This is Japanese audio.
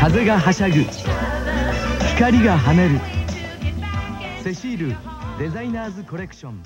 風がはしゃぐ光が跳ねるセシールデザイナーズコレクション